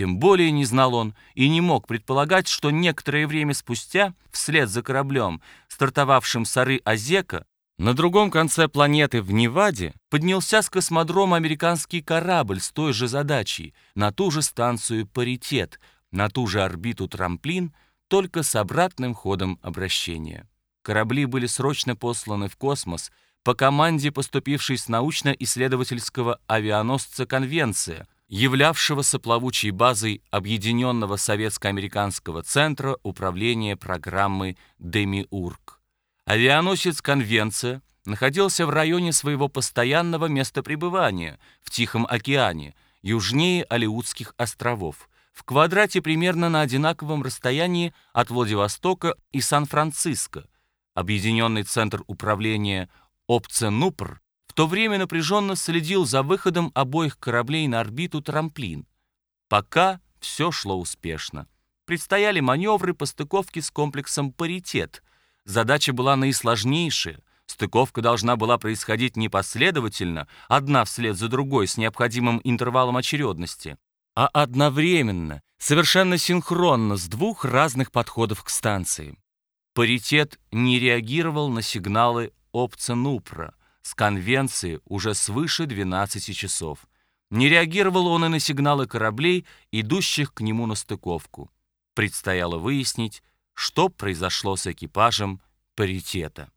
Тем более не знал он и не мог предполагать, что некоторое время спустя, вслед за кораблем, стартовавшим с Ары Азека, на другом конце планеты в Неваде поднялся с космодрома американский корабль с той же задачей, на ту же станцию «Паритет», на ту же орбиту «Трамплин», только с обратным ходом обращения. Корабли были срочно посланы в космос по команде, поступившей с научно-исследовательского авианосца «Конвенция», являвшегося плавучей базой Объединенного советско-американского центра управления программы «Демиург». Авианосец «Конвенция» находился в районе своего постоянного места пребывания в Тихом океане, южнее Алиутских островов, в квадрате примерно на одинаковом расстоянии от Владивостока и Сан-Франциско. Объединенный центр управления Опценупр то время напряженно следил за выходом обоих кораблей на орбиту «Трамплин». Пока все шло успешно. Предстояли маневры по стыковке с комплексом «Паритет». Задача была наисложнейшая. Стыковка должна была происходить непоследовательно, одна вслед за другой с необходимым интервалом очередности, а одновременно, совершенно синхронно с двух разных подходов к станции. Паритет не реагировал на сигналы Опценупра с конвенции уже свыше 12 часов. Не реагировал он и на сигналы кораблей, идущих к нему на стыковку. Предстояло выяснить, что произошло с экипажем паритета.